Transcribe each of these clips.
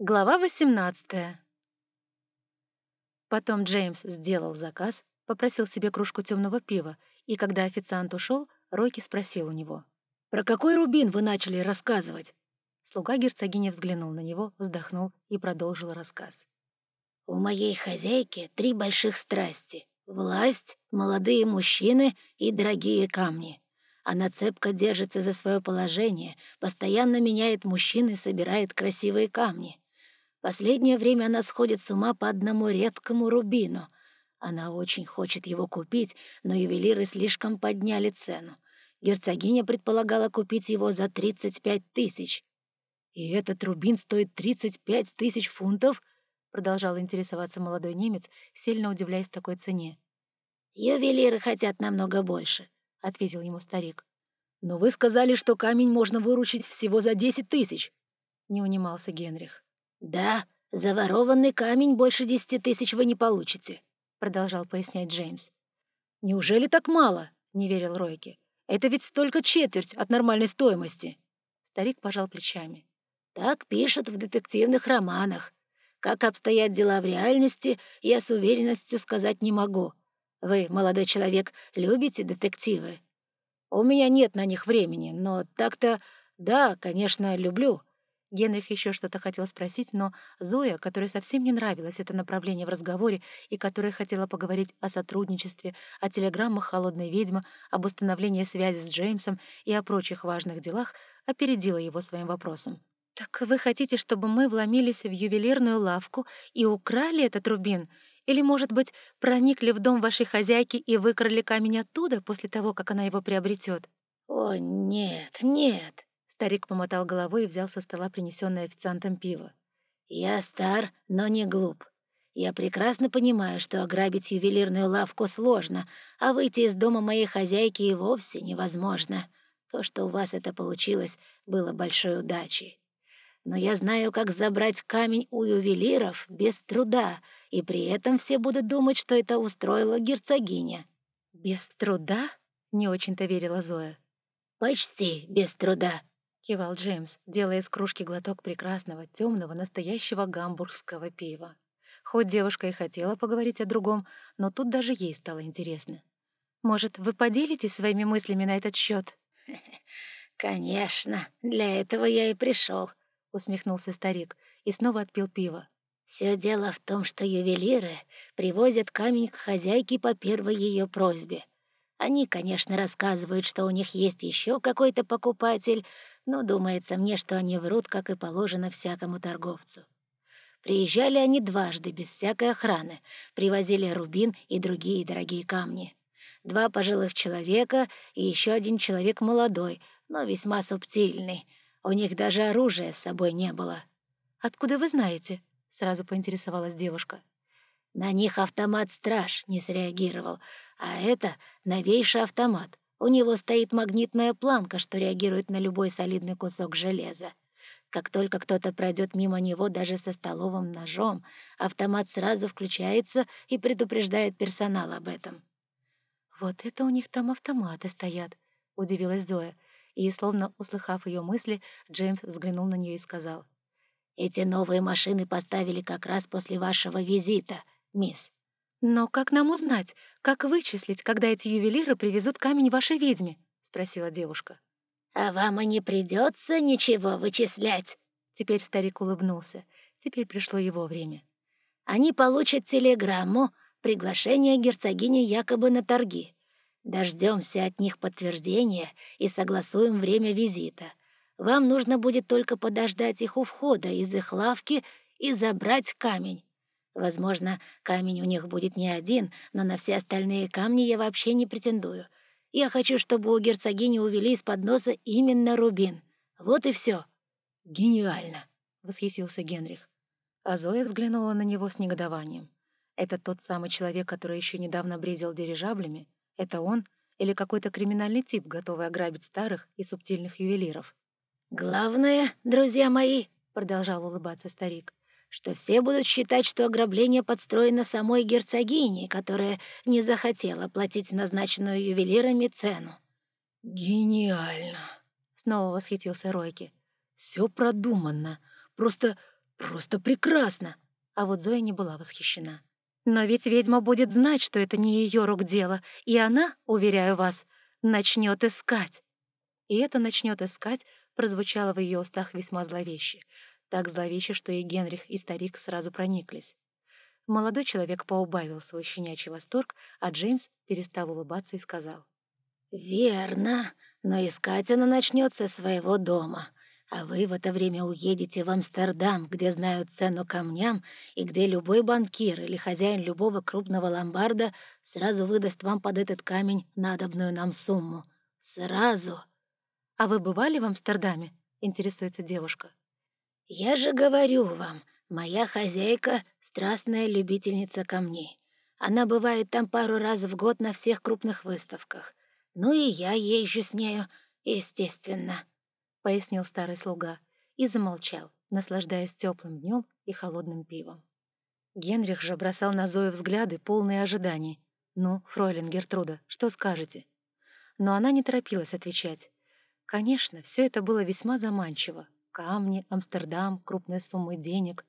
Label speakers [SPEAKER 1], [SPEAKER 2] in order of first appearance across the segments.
[SPEAKER 1] Глава 18 Потом Джеймс сделал заказ, попросил себе кружку темного пива, и когда официант ушел, Ройки спросил у него. «Про какой рубин вы начали рассказывать?» Слуга герцогини взглянул на него, вздохнул и продолжил рассказ.
[SPEAKER 2] «У моей хозяйки три больших страсти — власть, молодые мужчины и дорогие камни. Она цепко держится за свое положение, постоянно меняет мужчин и собирает красивые камни. Последнее время она сходит с ума по одному редкому рубину. Она очень хочет его купить, но ювелиры слишком подняли цену. Герцогиня предполагала купить его за 35 тысяч.
[SPEAKER 1] «И этот рубин стоит 35 тысяч фунтов?» — продолжал интересоваться молодой немец, сильно удивляясь такой цене.
[SPEAKER 2] «Ювелиры хотят намного больше», — ответил ему старик.
[SPEAKER 1] «Но вы сказали, что камень можно выручить всего за 10 тысяч», — не унимался Генрих.
[SPEAKER 2] «Да, заворованный камень больше десяти тысяч вы не получите», — продолжал пояснять Джеймс.
[SPEAKER 1] «Неужели так мало?» — не верил Ройки. «Это ведь только четверть от нормальной стоимости». Старик пожал плечами.
[SPEAKER 2] «Так пишут в детективных романах. Как обстоят дела в реальности, я с уверенностью сказать не могу. Вы, молодой человек, любите детективы?»
[SPEAKER 1] «У меня нет на них времени, но так-то, да, конечно, люблю», Генрих еще что-то хотел спросить, но Зоя, которой совсем не нравилось это направление в разговоре и которая хотела поговорить о сотрудничестве, о телеграммах «Холодной ведьмы», об установлении связи с Джеймсом и о прочих важных делах, опередила его своим вопросом. «Так вы хотите, чтобы мы вломились в ювелирную лавку и украли этот рубин? Или, может быть, проникли в дом вашей хозяйки и выкрали камень оттуда после того, как она его приобретет?
[SPEAKER 2] «О, нет, нет!»
[SPEAKER 1] Старик помотал головой и взял со стола принесенное официантом пиво.
[SPEAKER 2] «Я стар, но не глуп. Я прекрасно понимаю, что ограбить ювелирную лавку сложно, а выйти из дома моей хозяйки и вовсе невозможно. То, что у вас это получилось, было большой удачей. Но я знаю, как забрать камень у ювелиров без труда, и при этом все будут думать, что это устроила герцогиня».
[SPEAKER 1] «Без труда?» — не очень-то верила Зоя.
[SPEAKER 2] «Почти без труда»,
[SPEAKER 1] кивал Джеймс, делая из кружки глоток прекрасного, темного, настоящего гамбургского пива. Хоть девушка и хотела поговорить о другом, но тут даже ей стало интересно. «Может, вы поделитесь своими мыслями на этот счет?
[SPEAKER 2] «Конечно, для этого я и пришел, усмехнулся старик и снова отпил пиво. Все дело в том, что ювелиры привозят камень к хозяйке по первой ее просьбе. Они, конечно, рассказывают, что у них есть еще какой-то покупатель, но думается мне, что они врут, как и положено всякому торговцу. Приезжали они дважды, без всякой охраны, привозили рубин и другие дорогие камни. Два пожилых человека и еще один человек молодой, но весьма субтильный. У них даже оружия с собой не было.
[SPEAKER 1] «Откуда вы знаете?» — сразу поинтересовалась девушка.
[SPEAKER 2] На них автомат-страж не среагировал, а это новейший автомат. У него стоит магнитная планка, что реагирует на любой солидный кусок железа. Как только кто-то пройдет мимо него даже со столовым ножом, автомат сразу включается и предупреждает персонал об этом.
[SPEAKER 1] «Вот это у них там автоматы стоят», — удивилась Зоя. И, словно услыхав ее мысли, Джеймс взглянул на нее и сказал.
[SPEAKER 2] «Эти новые машины поставили как раз после вашего визита, мисс.
[SPEAKER 1] «Но как нам узнать, как вычислить, когда эти ювелиры привезут камень вашей ведьме?» — спросила девушка.
[SPEAKER 2] «А вам и не придется ничего вычислять», — теперь старик улыбнулся. Теперь пришло его время. «Они получат телеграмму, приглашение герцогини якобы на торги. Дождемся от них подтверждения и согласуем время визита. Вам нужно будет только подождать их у входа из их лавки и забрать камень. Возможно, камень у них будет не один, но на все остальные камни я вообще не претендую. Я хочу, чтобы у герцогини увели из-под носа именно рубин. Вот и все.
[SPEAKER 1] «Гениально!» — восхитился Генрих. А Зоя взглянула на него с негодованием. Это тот самый человек, который еще недавно бредил дирижаблями? Это он или какой-то криминальный тип, готовый ограбить старых и субтильных ювелиров?
[SPEAKER 2] «Главное, друзья мои», — продолжал улыбаться старик, что все будут считать, что ограбление подстроено самой герцогиней, которая не захотела платить назначенную ювелирами цену.
[SPEAKER 1] «Гениально!» — снова восхитился Ройки. «Все продуманно. Просто просто прекрасно!» А вот Зоя не была восхищена. «Но ведь ведьма будет знать, что это не ее рук дело, и она, уверяю вас, начнет искать». И это начнет искать прозвучало в ее устах весьма зловеще. Так зловеще, что и Генрих, и старик сразу прониклись. Молодой человек поубавил свой щенячий восторг, а Джеймс перестал улыбаться и сказал.
[SPEAKER 2] «Верно, но искать она начнет со своего дома, а вы в это время уедете в Амстердам, где знают цену камням и где любой банкир или хозяин любого крупного ломбарда сразу выдаст вам под этот камень надобную нам сумму. Сразу!»
[SPEAKER 1] «А вы бывали в Амстердаме?» — интересуется девушка.
[SPEAKER 2] «Я же говорю вам, моя хозяйка — страстная любительница камней. Она бывает там пару раз в год на всех крупных выставках. Ну и я езжу с нею, естественно», — пояснил старый слуга и замолчал, наслаждаясь теплым днем и холодным пивом.
[SPEAKER 1] Генрих же бросал на Зою взгляды, полные ожиданий. «Ну, фройлен Гертруда, что скажете?» Но она не торопилась отвечать. Конечно, все это было весьма заманчиво. Камни, Амстердам, крупные суммы денег.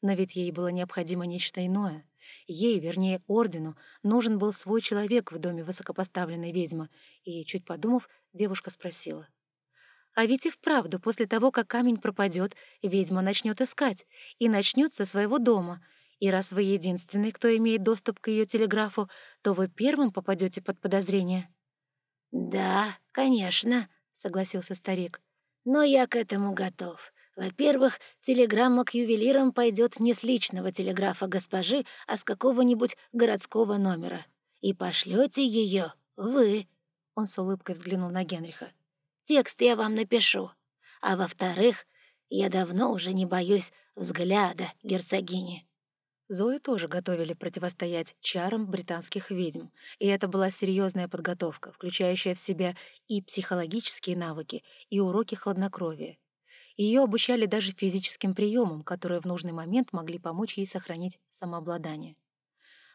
[SPEAKER 1] Но ведь ей было необходимо нечто иное. Ей, вернее, ордену, нужен был свой человек в доме высокопоставленной ведьмы. И, чуть подумав, девушка спросила. «А ведь и вправду, после того, как камень пропадет, ведьма начнет искать. И начнет со своего дома. И раз вы единственный, кто имеет доступ к ее телеграфу, то вы первым попадете под подозрение».
[SPEAKER 2] «Да, конечно», согласился старик. «Но я к этому готов. Во-первых, телеграмма к ювелирам пойдет не с личного телеграфа госпожи, а с какого-нибудь городского номера. И пошлете ее вы». Он с улыбкой взглянул на Генриха. «Текст я вам напишу. А во-вторых, я давно уже не боюсь взгляда герцогини».
[SPEAKER 1] Зою тоже готовили противостоять чарам британских ведьм, и это была серьезная подготовка, включающая в себя и психологические навыки, и уроки хладнокровия. Ее обучали даже физическим приемам, которые в нужный момент могли помочь ей сохранить самообладание.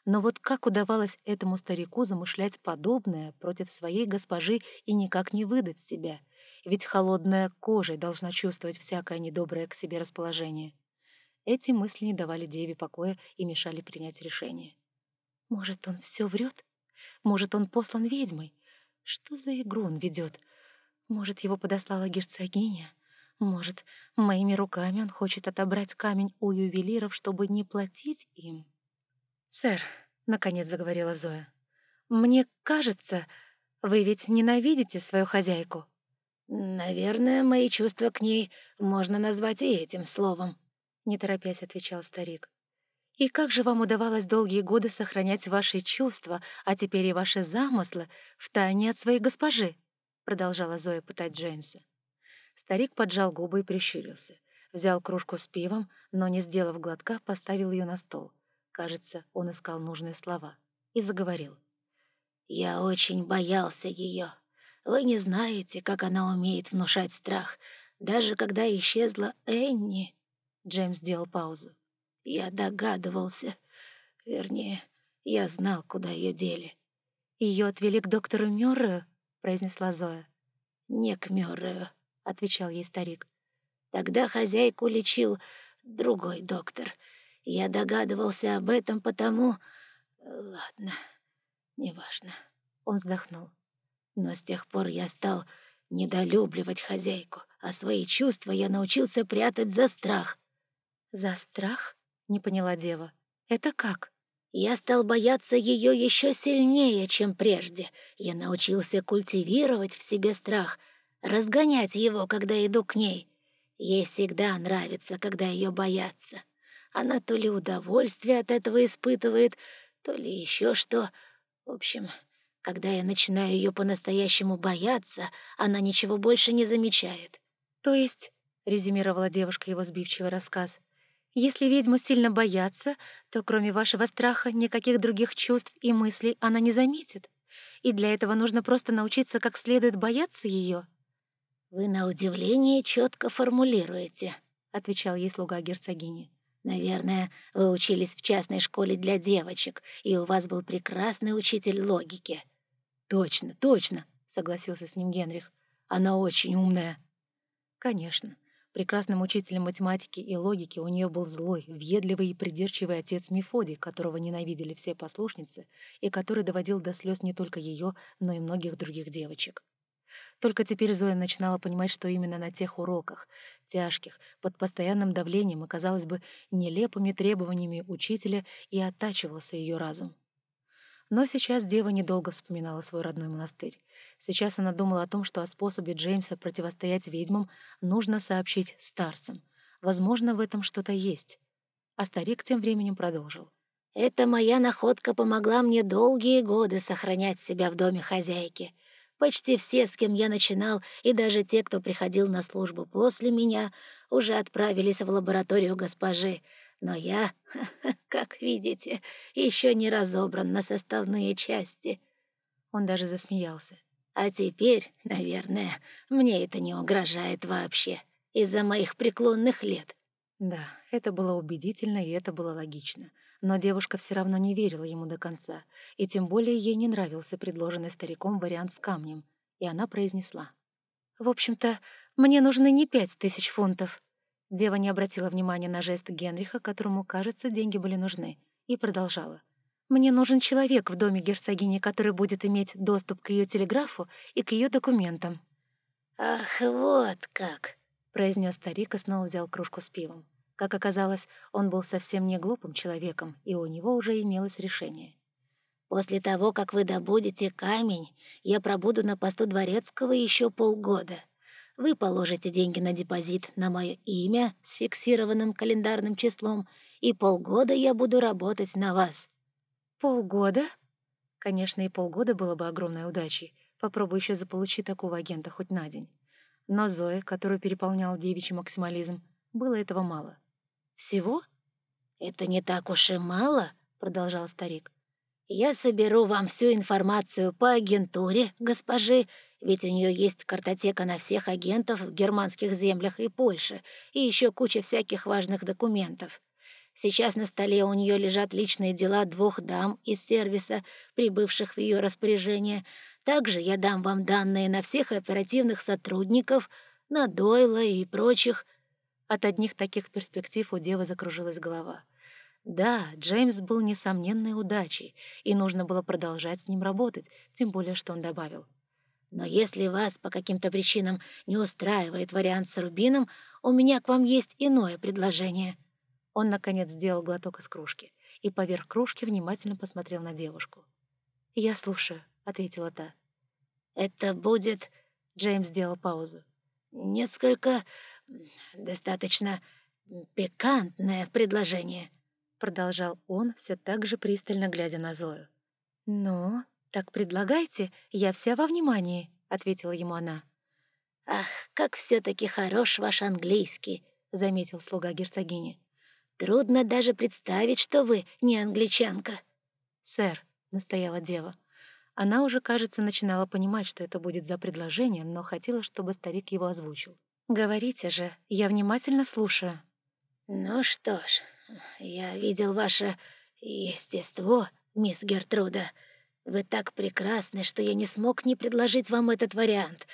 [SPEAKER 1] Но вот как удавалось этому старику замышлять подобное против своей госпожи и никак не выдать себя? Ведь холодная кожа должна чувствовать всякое недоброе к себе расположение. Эти мысли не давали Деве покоя и мешали принять решение. Может, он все врет? Может, он послан ведьмой? Что за игру он ведет? Может, его подослала герцогиня? Может, моими руками он хочет отобрать камень у ювелиров, чтобы не платить им? «Сэр», — наконец заговорила Зоя, — «мне кажется, вы ведь ненавидите свою хозяйку».
[SPEAKER 2] «Наверное, мои чувства к ней можно назвать и этим словом», — не торопясь отвечал старик.
[SPEAKER 1] «И как же вам удавалось долгие годы сохранять ваши чувства, а теперь и ваши замыслы, в тайне от своей госпожи?» — продолжала Зоя пытать Джеймса. Старик поджал губы и прищурился. Взял кружку с пивом, но, не сделав глотка, поставил ее на стол. Кажется, он искал нужные слова. И заговорил.
[SPEAKER 2] «Я очень боялся ее. Вы не знаете, как она умеет внушать страх. Даже когда исчезла Энни...»
[SPEAKER 1] Джеймс сделал паузу.
[SPEAKER 2] «Я догадывался. Вернее, я знал, куда ее дели».
[SPEAKER 1] Ее отвели к доктору Мюррею?» — произнесла Зоя.
[SPEAKER 2] «Не к Мюррею», — отвечал ей старик. «Тогда хозяйку лечил другой доктор. Я догадывался об этом потому... Ладно, неважно». Он вздохнул. «Но с тех пор я стал недолюбливать хозяйку, а свои чувства я научился прятать за страх.
[SPEAKER 1] «За страх?» — не поняла дева. «Это как?»
[SPEAKER 2] «Я стал бояться ее еще сильнее, чем прежде. Я научился культивировать в себе страх, разгонять его, когда иду к ней. Ей всегда нравится, когда ее боятся. Она то ли удовольствие от этого испытывает, то ли еще что. В общем, когда я начинаю ее по-настоящему бояться, она ничего больше не замечает.
[SPEAKER 1] То есть, — резюмировала девушка его сбивчивый рассказ, — если ведьму сильно боятся, то кроме вашего страха никаких других чувств и мыслей она не заметит. И для этого нужно просто научиться как следует бояться ее.
[SPEAKER 2] «Вы на удивление четко формулируете», — отвечал ей слуга герцогини. «Наверное, вы учились в частной школе для девочек, и у вас был прекрасный учитель логики».
[SPEAKER 1] «Точно, точно», — согласился с ним Генрих. «Она очень умная». Конечно, Прекрасным учителем математики и логики у нее был злой, въедливый и придирчивый отец Мефодий, которого ненавидели все послушницы, и который доводил до слез не только ее, но и многих других девочек. Только теперь Зоя начинала понимать, что именно на тех уроках, тяжких, под постоянным давлением и, казалось бы, нелепыми требованиями учителя и оттачивался ее разум. Но сейчас дева недолго вспоминала свой родной монастырь. Сейчас она думала о том, что о способе Джеймса противостоять ведьмам нужно сообщить старцам. Возможно, в этом что-то есть. А старик тем временем продолжил.
[SPEAKER 2] «Эта моя находка помогла мне долгие годы сохранять себя в доме хозяйки. Почти все, с кем я начинал, и даже те, кто приходил на службу после меня, уже отправились в лабораторию госпожи, но я, как видите, еще не разобран на составные части».
[SPEAKER 1] Он даже засмеялся.
[SPEAKER 2] «А теперь, наверное, мне это не угрожает вообще из-за моих преклонных лет».
[SPEAKER 1] Да, это было убедительно, и это было логично. Но девушка все равно не верила ему до конца, и тем более ей не нравился предложенный стариком вариант с камнем, и она произнесла. «В общем-то, мне нужны не пять тысяч фунтов. Дева не обратила внимания на жест Генриха, которому, кажется, деньги были нужны, и продолжала. «Мне нужен человек в доме герцогини, который будет иметь доступ к ее телеграфу и к ее документам».
[SPEAKER 2] «Ах, вот как!» — произнес
[SPEAKER 1] старик и снова взял кружку с пивом. Как оказалось, он был совсем не глупым человеком, и у него уже имелось решение.
[SPEAKER 2] «После того, как вы добудете камень, я пробуду на посту дворецкого еще полгода. Вы положите деньги на депозит на мое имя с фиксированным календарным числом, и полгода я буду работать на вас».
[SPEAKER 1] «Полгода?» Конечно, и полгода было бы огромной удачей. Попробуй еще заполучить такого агента хоть на день. Но Зоя, которую переполнял девичий максимализм, было этого мало.
[SPEAKER 2] «Всего?» «Это не так уж и мало», — продолжал старик. «Я соберу вам всю информацию по агентуре, госпожи, ведь у нее есть картотека на всех агентов в германских землях и Польше, и еще куча всяких важных документов. Сейчас на столе у нее лежат личные дела двух дам из сервиса, прибывших в ее распоряжение. Также я дам вам данные на всех оперативных сотрудников, на Дойла и прочих.
[SPEAKER 1] От одних таких перспектив у девы закружилась голова. Да, Джеймс был несомненной удачей, и нужно было продолжать с ним работать, тем более что он добавил — но если вас по каким-то причинам не устраивает вариант с рубином, у меня к вам есть иное предложение». Он, наконец, сделал глоток из кружки и поверх кружки внимательно посмотрел на девушку. «Я слушаю», — ответила та.
[SPEAKER 2] «Это будет...»
[SPEAKER 1] — Джеймс сделал паузу.
[SPEAKER 2] «Несколько... достаточно пикантное предложение», — продолжал он, все так же пристально глядя на Зою.
[SPEAKER 1] «Ну, «Так предлагайте, я вся во внимании», — ответила ему она.
[SPEAKER 2] «Ах, как все таки хорош ваш английский», — заметил слуга герцогини. «Трудно даже представить, что вы не англичанка».
[SPEAKER 1] «Сэр», — настояла дева. Она уже, кажется, начинала понимать, что это будет за предложение, но хотела, чтобы старик его озвучил. «Говорите же, я внимательно слушаю».
[SPEAKER 2] «Ну что ж, я видел ваше естество, мисс Гертруда», вы так прекрасны, что я не смог не предложить вам этот вариант.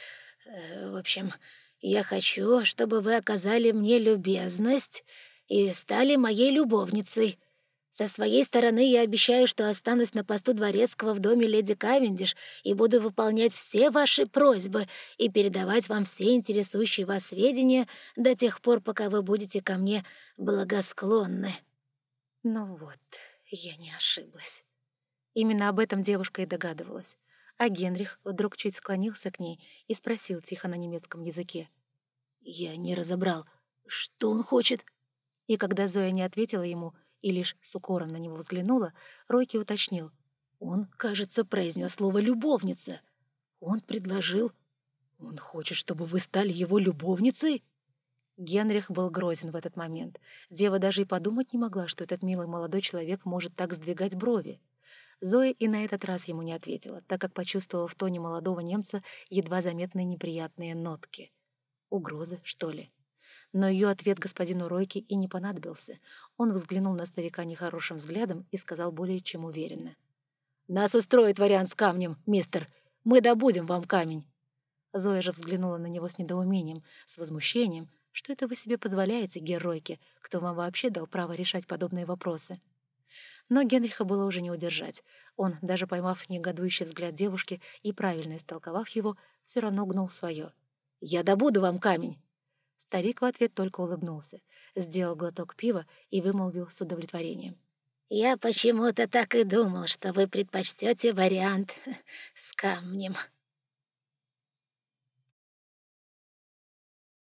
[SPEAKER 2] Э, в общем, я хочу, чтобы вы оказали мне любезность и стали моей любовницей. Со своей стороны я обещаю, что останусь на посту дворецкого в доме леди Кавендиш и буду выполнять все ваши просьбы и передавать вам все интересующие вас сведения до тех пор, пока вы будете ко мне благосклонны».
[SPEAKER 1] Ну вот, я не ошиблась. Именно об этом девушка и догадывалась. А Генрих вдруг чуть склонился к ней и спросил тихо на немецком языке.
[SPEAKER 2] «Я не разобрал. Что он хочет?»
[SPEAKER 1] И когда Зоя не ответила ему и лишь с укором на него взглянула, Ройки уточнил. «Он, кажется, произнес слово «любовница». Он предложил... Он хочет, чтобы вы стали его любовницей?» Генрих был грозен в этот момент. Дева даже и подумать не могла, что этот милый молодой человек может так сдвигать брови. Зоя и на этот раз ему не ответила, так как почувствовала в тоне молодого немца едва заметные неприятные нотки. Угрозы, что ли? Но ее ответ господину Ройке и не понадобился. Он взглянул на старика нехорошим взглядом и сказал более чем уверенно. «Нас устроит вариант с камнем, мистер. Мы добудем вам камень». Зоя же взглянула на него с недоумением, с возмущением, Что это вы себе позволяете, геройки? Кто вам вообще дал право решать подобные вопросы? Но Генриха было уже не удержать. Он, даже поймав негодующий взгляд девушки и правильно истолковав его, все равно гнул свое. «Я добуду вам камень!» Старик в ответ только улыбнулся, сделал глоток пива и вымолвил с удовлетворением.
[SPEAKER 2] «Я почему-то так и думал, что вы предпочтете вариант с камнем».